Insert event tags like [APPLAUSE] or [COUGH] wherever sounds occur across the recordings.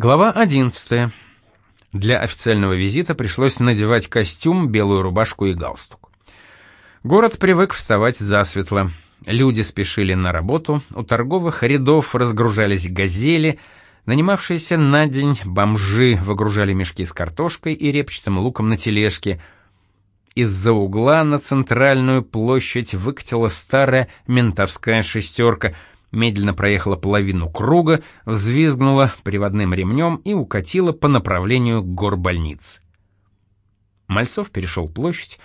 Глава 11. Для официального визита пришлось надевать костюм, белую рубашку и галстук. Город привык вставать засветло. Люди спешили на работу, у торговых рядов разгружались газели, нанимавшиеся на день бомжи выгружали мешки с картошкой и репчатым луком на тележке. Из-за угла на центральную площадь выкатила старая ментовская шестерка — медленно проехала половину круга, взвизгнула приводным ремнем и укатила по направлению к горбольнице. Мальцов перешел площадь,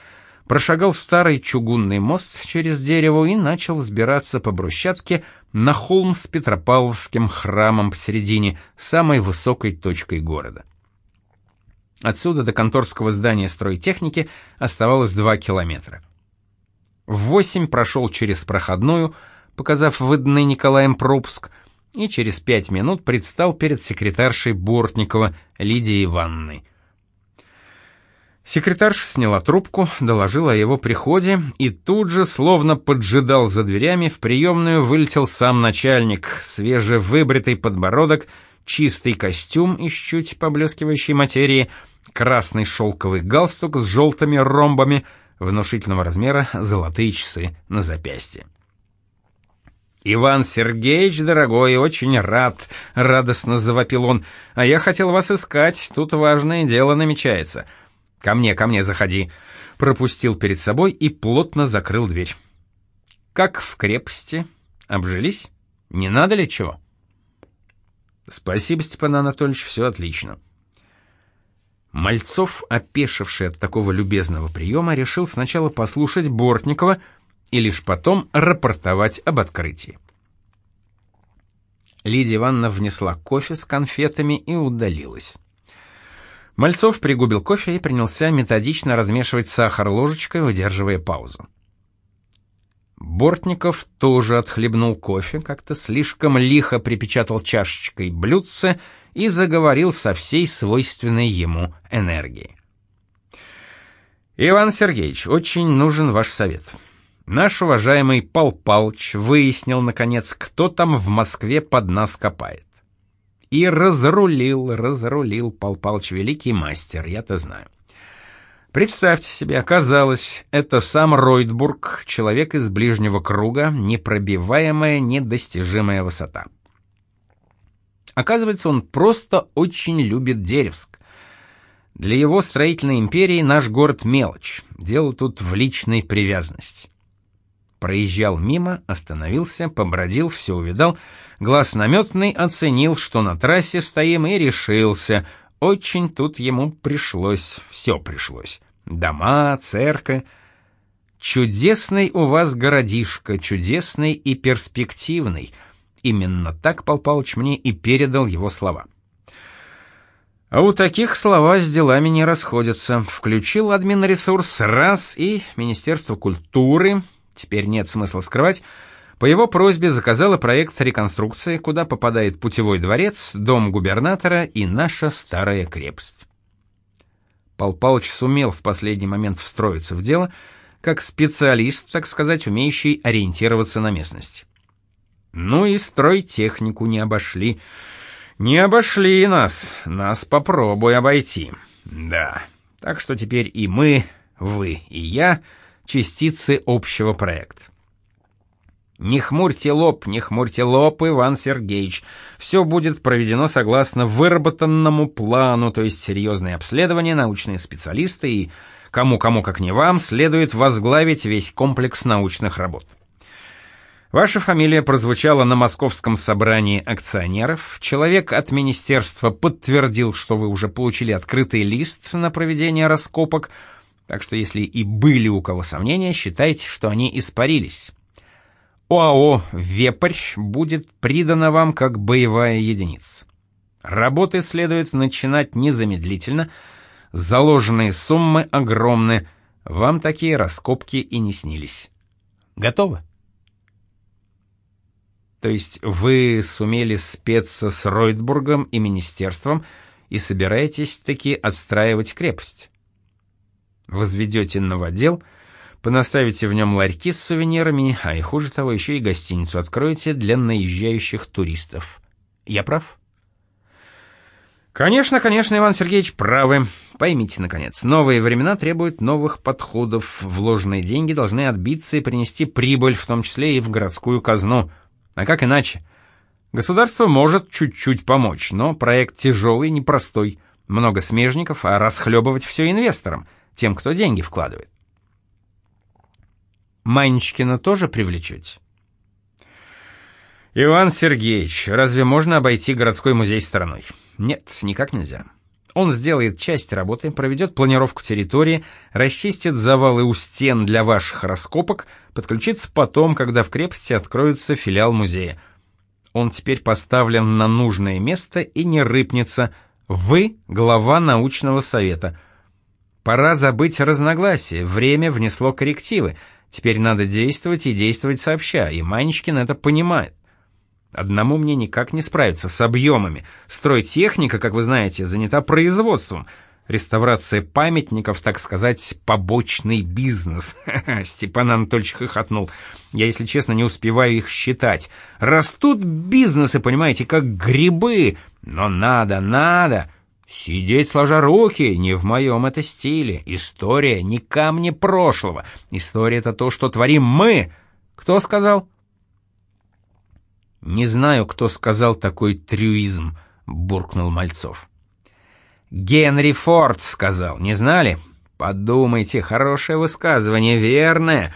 прошагал старый чугунный мост через дерево и начал взбираться по брусчатке на холм с Петропавловским храмом посередине, самой высокой точкой города. Отсюда до конторского здания стройтехники оставалось два километра. В восемь прошел через проходную, показав выданный Николаем пропуск, и через пять минут предстал перед секретаршей Бортникова Лидией Ивановной. Секретарша сняла трубку, доложила о его приходе, и тут же, словно поджидал за дверями, в приемную вылетел сам начальник, свежевыбритый подбородок, чистый костюм из чуть поблескивающей материи, красный шелковый галстук с желтыми ромбами, внушительного размера золотые часы на запястье. «Иван Сергеевич, дорогой, очень рад», — радостно завопил он. «А я хотел вас искать, тут важное дело намечается. Ко мне, ко мне заходи». Пропустил перед собой и плотно закрыл дверь. «Как в крепости? Обжились? Не надо ли чего?» «Спасибо, Степан Анатольевич, все отлично». Мальцов, опешивший от такого любезного приема, решил сначала послушать Бортникова, и лишь потом рапортовать об открытии. Лидия Ивановна внесла кофе с конфетами и удалилась. Мальцов пригубил кофе и принялся методично размешивать сахар ложечкой, выдерживая паузу. Бортников тоже отхлебнул кофе, как-то слишком лихо припечатал чашечкой блюдце и заговорил со всей свойственной ему энергией. «Иван Сергеевич, очень нужен ваш совет. Наш уважаемый Пал Палыч выяснил, наконец, кто там в Москве под нас копает. И разрулил, разрулил Пал Палыч великий мастер, я-то знаю. Представьте себе, оказалось, это сам Ройтбург, человек из ближнего круга, непробиваемая, недостижимая высота. Оказывается, он просто очень любит Деревск. Для его строительной империи наш город мелочь, дело тут в личной привязанности. Проезжал мимо, остановился, побродил, все увидал. Глаз наметный оценил, что на трассе стоим, и решился. Очень тут ему пришлось, все пришлось. Дома, церковь. Чудесный у вас городишко, чудесный и перспективный. Именно так Пал Палыч мне и передал его слова. А у таких слова с делами не расходятся. Включил админресурс раз и Министерство культуры, теперь нет смысла скрывать, по его просьбе заказала проект реконструкции, куда попадает путевой дворец, дом губернатора и наша старая крепость. Пал Палыч сумел в последний момент встроиться в дело, как специалист, так сказать, умеющий ориентироваться на местность. Ну и стройтехнику не обошли. Не обошли нас, нас попробуй обойти. Да, так что теперь и мы, вы и я — частицы общего проекта. Не хмурьте лоб, не хмурьте лоб, Иван Сергеевич. Все будет проведено согласно выработанному плану, то есть серьезные обследования, научные специалисты и кому-кому, как не вам, следует возглавить весь комплекс научных работ. Ваша фамилия прозвучала на московском собрании акционеров. Человек от министерства подтвердил, что вы уже получили открытый лист на проведение раскопок – так что если и были у кого сомнения, считайте, что они испарились. ОАО «Вепрь» будет придано вам как боевая единица. Работы следует начинать незамедлительно, заложенные суммы огромны, вам такие раскопки и не снились. Готово? То есть вы сумели спеться с Ройтбургом и министерством и собираетесь таки отстраивать крепость? Возведете новодел, понаставите в нем ларьки с сувенирами, а и хуже того, еще и гостиницу откроете для наезжающих туристов. Я прав? Конечно, конечно, Иван Сергеевич правы. Поймите, наконец, новые времена требуют новых подходов. Вложенные деньги должны отбиться и принести прибыль, в том числе и в городскую казну. А как иначе? Государство может чуть-чуть помочь, но проект тяжелый, непростой. Много смежников, а расхлебывать все инвесторам, тем, кто деньги вкладывает. Манечкина тоже привлечете? Иван Сергеевич, разве можно обойти городской музей стороной? Нет, никак нельзя. Он сделает часть работы, проведет планировку территории, расчистит завалы у стен для ваших раскопок, подключится потом, когда в крепости откроется филиал музея. Он теперь поставлен на нужное место и не рыпнется. Вы — глава научного совета. Пора забыть разногласия, время внесло коррективы. Теперь надо действовать и действовать сообща, и Манечкин это понимает. Одному мне никак не справиться с объемами. Стройтехника, как вы знаете, занята производством. Реставрация памятников, так сказать, побочный бизнес. [LAUGHS] Степан Анатольевич хохотнул. Я, если честно, не успеваю их считать. Растут бизнесы, понимаете, как грибы. Но надо, надо. Сидеть сложа руки не в моем это стиле. История не камни прошлого. История — это то, что творим мы. Кто сказал? «Не знаю, кто сказал такой трюизм», — буркнул Мальцов. «Генри Форд сказал, не знали? Подумайте, хорошее высказывание, верное.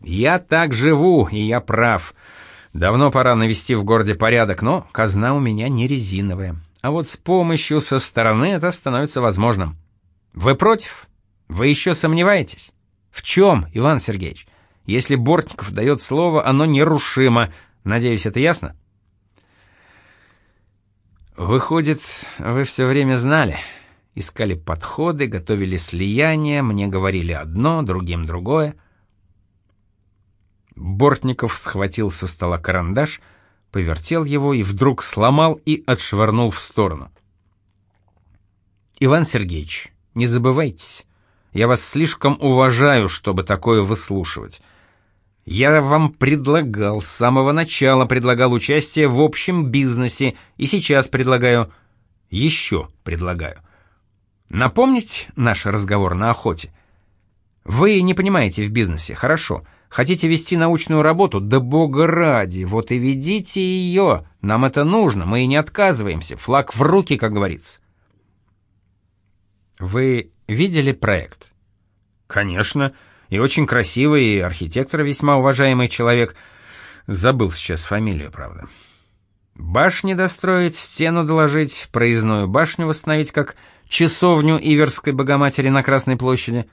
Я так живу, и я прав. Давно пора навести в городе порядок, но казна у меня не резиновая. А вот с помощью со стороны это становится возможным. Вы против? Вы еще сомневаетесь? В чем, Иван Сергеевич? Если Бортников дает слово, оно нерушимо, Надеюсь, это ясно? Выходит, вы все время знали. Искали подходы, готовили слияние, мне говорили одно, другим другое. Бортников схватил со стола карандаш, повертел его и вдруг сломал и отшвырнул в сторону. «Иван Сергеевич, не забывайтесь, я вас слишком уважаю, чтобы такое выслушивать. Я вам предлагал, с самого начала предлагал участие в общем бизнесе, и сейчас предлагаю, еще предлагаю. Напомнить наш разговор на охоте? Вы не понимаете в бизнесе, хорошо. Хотите вести научную работу? Да бога ради, вот и ведите ее. Нам это нужно, мы и не отказываемся. Флаг в руки, как говорится. Вы видели проект? Конечно. И очень красивый, и архитектор весьма уважаемый человек. Забыл сейчас фамилию, правда. Башни достроить, стену доложить, проездную башню восстановить, как часовню Иверской Богоматери на Красной площади.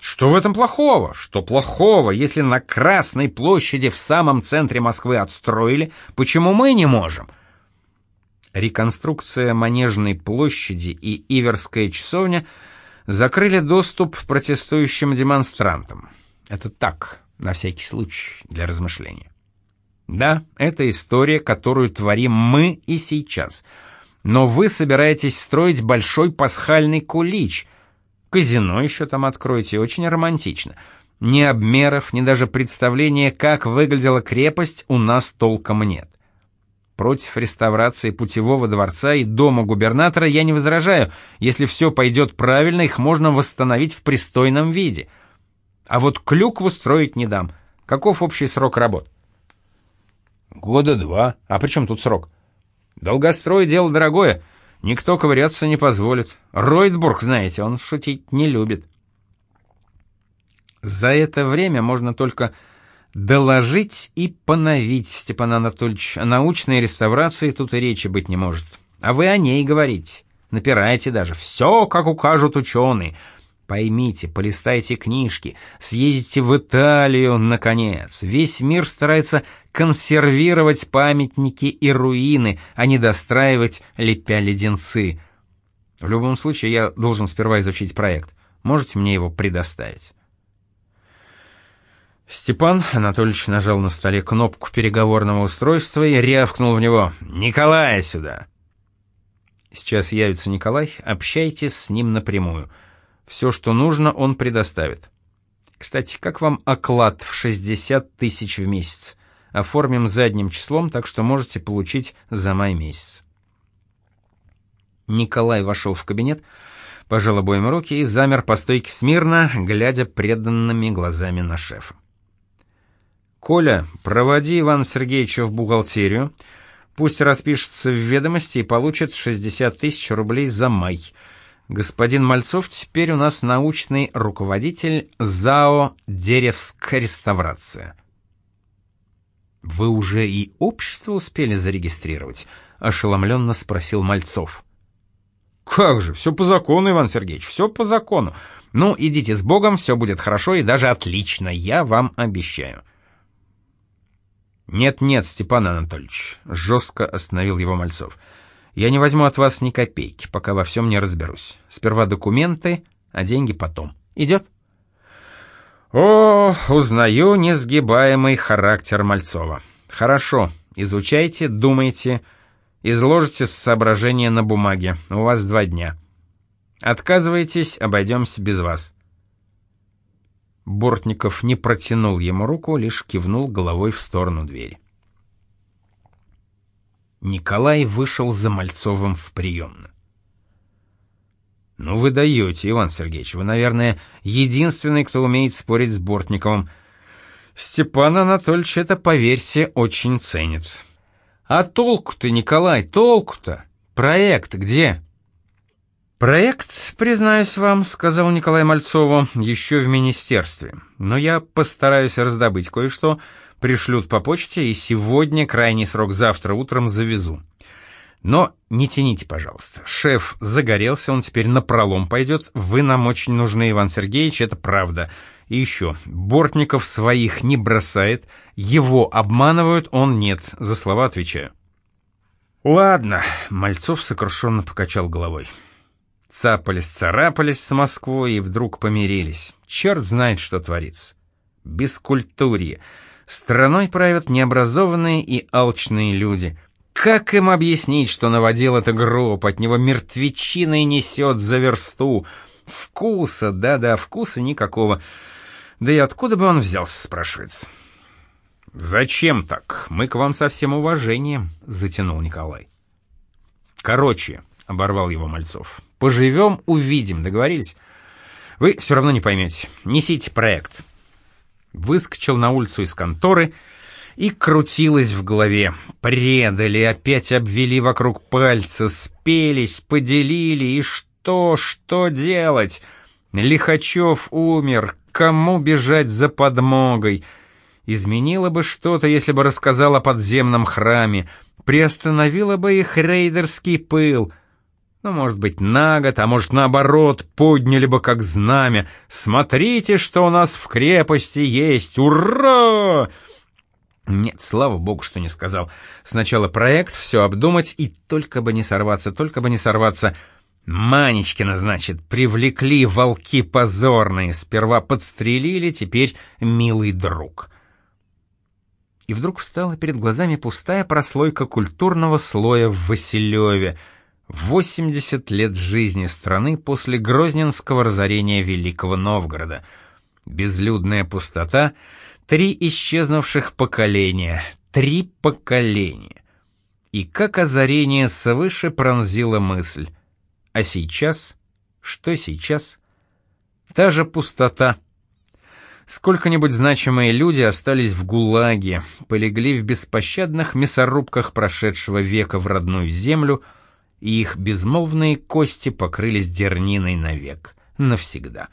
Что в этом плохого? Что плохого, если на Красной площади в самом центре Москвы отстроили, почему мы не можем? Реконструкция Манежной площади и Иверская часовня — закрыли доступ протестующим демонстрантам. Это так, на всякий случай, для размышления. Да, это история, которую творим мы и сейчас. Но вы собираетесь строить большой пасхальный кулич. Казино еще там откроете, очень романтично. Ни обмеров, ни даже представления, как выглядела крепость, у нас толком нет. Против реставрации путевого дворца и дома губернатора я не возражаю. Если все пойдет правильно, их можно восстановить в пристойном виде. А вот клюкву строить не дам. Каков общий срок работ? Года два. А при чем тут срок? Долгострой — дело дорогое. Никто ковыряться не позволит. Ройтбург, знаете, он шутить не любит. За это время можно только Доложить и поновить, Степан Анатольевич. О научной реставрации тут и речи быть не может. А вы о ней говорите. Напираете даже. Все, как укажут ученые. Поймите, полистайте книжки, съездите в Италию, наконец. Весь мир старается консервировать памятники и руины, а не достраивать, лепя леденцы. В любом случае, я должен сперва изучить проект. Можете мне его предоставить? Степан Анатольевич нажал на столе кнопку переговорного устройства и рявкнул в него «Николая сюда!». Сейчас явится Николай, общайтесь с ним напрямую. Все, что нужно, он предоставит. Кстати, как вам оклад в 60 тысяч в месяц? Оформим задним числом, так что можете получить за май месяц. Николай вошел в кабинет, пожал обоим руки и замер по стойке смирно, глядя преданными глазами на шефа. «Коля, проводи Ивана Сергеевича в бухгалтерию, пусть распишется в ведомости и получит 60 тысяч рублей за май. Господин Мальцов теперь у нас научный руководитель ЗАО «Деревская реставрация». «Вы уже и общество успели зарегистрировать?» — ошеломленно спросил Мальцов. «Как же, все по закону, Иван Сергеевич, все по закону. Ну, идите с Богом, все будет хорошо и даже отлично, я вам обещаю». «Нет-нет, Степан Анатольевич», — жестко остановил его Мальцов. «Я не возьму от вас ни копейки, пока во всем не разберусь. Сперва документы, а деньги потом. Идет?» «О, узнаю несгибаемый характер Мальцова. Хорошо, изучайте, думайте, изложите соображения на бумаге. У вас два дня. Отказываетесь, обойдемся без вас». Бортников не протянул ему руку, лишь кивнул головой в сторону двери. Николай вышел за Мальцовым в приемную. «Ну вы даете, Иван Сергеевич, вы, наверное, единственный, кто умеет спорить с Бортниковым. Степан Анатольевич это, поверьте, очень ценит. А толку-то, Николай, толку-то? Проект где?» «Проект, признаюсь вам, — сказал Николай Мальцову, — еще в министерстве. Но я постараюсь раздобыть кое-что, пришлют по почте, и сегодня, крайний срок завтра утром, завезу. Но не тяните, пожалуйста. Шеф загорелся, он теперь на пролом пойдет. Вы нам очень нужны, Иван Сергеевич, это правда. И еще, Бортников своих не бросает, его обманывают, он нет, за слова отвечаю». «Ладно», — Мальцов сокрушенно покачал головой. Цапались-царапались с Москвой и вдруг помирились. Черт знает, что творится. Бескультурье. Страной правят необразованные и алчные люди. Как им объяснить, что наводил это гроб, от него мертвечиной несет за версту? Вкуса, да-да, вкуса никакого. Да и откуда бы он взялся, спрашивается. «Зачем так? Мы к вам со всем уважением», — затянул Николай. «Короче», — оборвал его Мальцов, Поживем, увидим, договорились? Вы все равно не поймете. Несите проект. Выскочил на улицу из конторы и крутилось в голове. Предали, опять обвели вокруг пальца, спелись, поделили, и что, что делать? Лихачев умер, кому бежать за подмогой? Изменило бы что-то, если бы рассказал о подземном храме, приостановило бы их рейдерский пыл — ну, может быть, на год, а может, наоборот, подняли бы как знамя. Смотрите, что у нас в крепости есть! Ура! Нет, слава богу, что не сказал. Сначала проект, все обдумать, и только бы не сорваться, только бы не сорваться. Манечкина, значит, привлекли волки позорные. Сперва подстрелили, теперь милый друг. И вдруг встала перед глазами пустая прослойка культурного слоя в Василеве — 80 лет жизни страны после Грозненского разорения Великого Новгорода. Безлюдная пустота, три исчезнувших поколения, три поколения. И как озарение свыше пронзила мысль. А сейчас? Что сейчас? Та же пустота. Сколько-нибудь значимые люди остались в ГУЛАГе, полегли в беспощадных мясорубках прошедшего века в родную землю — и их безмолвные кости покрылись дерниной навек, навсегда.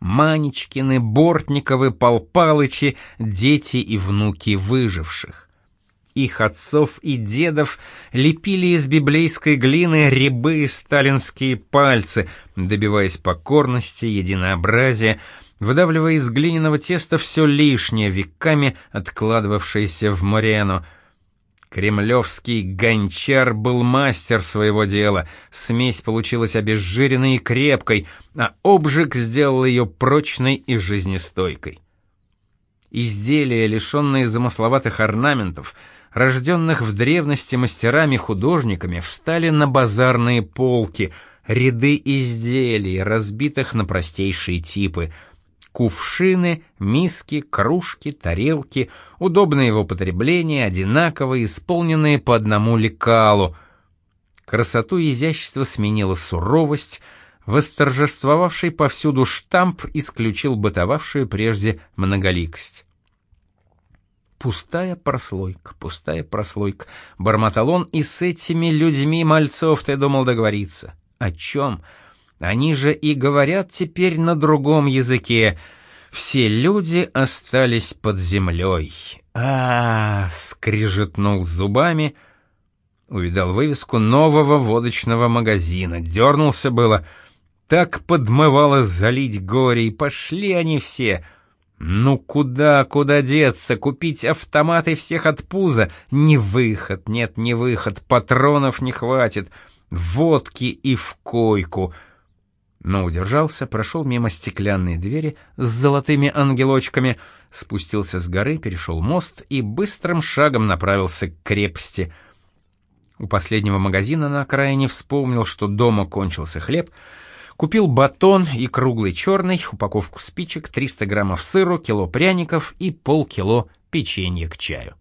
Манечкины, Бортниковы, Полпалычи — дети и внуки выживших. Их отцов и дедов лепили из библейской глины рябы сталинские пальцы, добиваясь покорности, единообразия, выдавливая из глиняного теста все лишнее, веками откладывавшееся в Морену — Кремлевский гончар был мастер своего дела. Смесь получилась обезжиренной и крепкой, а обжиг сделал ее прочной и жизнестойкой. Изделия, лишенные замысловатых орнаментов, рожденных в древности мастерами-художниками, встали на базарные полки, ряды изделий, разбитых на простейшие типы — Кувшины, миски, кружки, тарелки, удобные в употреблении, одинаковые, исполненные по одному лекалу. Красоту и изящество сменила суровость, восторжествовавший повсюду штамп исключил бытовавшую прежде многоликость. Пустая прослойка, пустая прослойка. Бормотал и с этими людьми мальцов ты думал договориться. О чем? Они же и говорят теперь на другом языке. Все люди остались под землей. А, -а, -а скрижетнул зубами, увидал вывеску нового водочного магазина, дернулся было. Так подмывало залить горе, и пошли они все — ну куда, куда деться, купить автоматы всех от пуза? Не выход, нет, не выход, патронов не хватит, водки и в койку. Но удержался, прошел мимо стеклянной двери с золотыми ангелочками, спустился с горы, перешел мост и быстрым шагом направился к крепости. У последнего магазина на окраине вспомнил, что дома кончился хлеб — Купил батон и круглый черный, упаковку спичек, 300 граммов сыру, кило пряников и полкило печенья к чаю.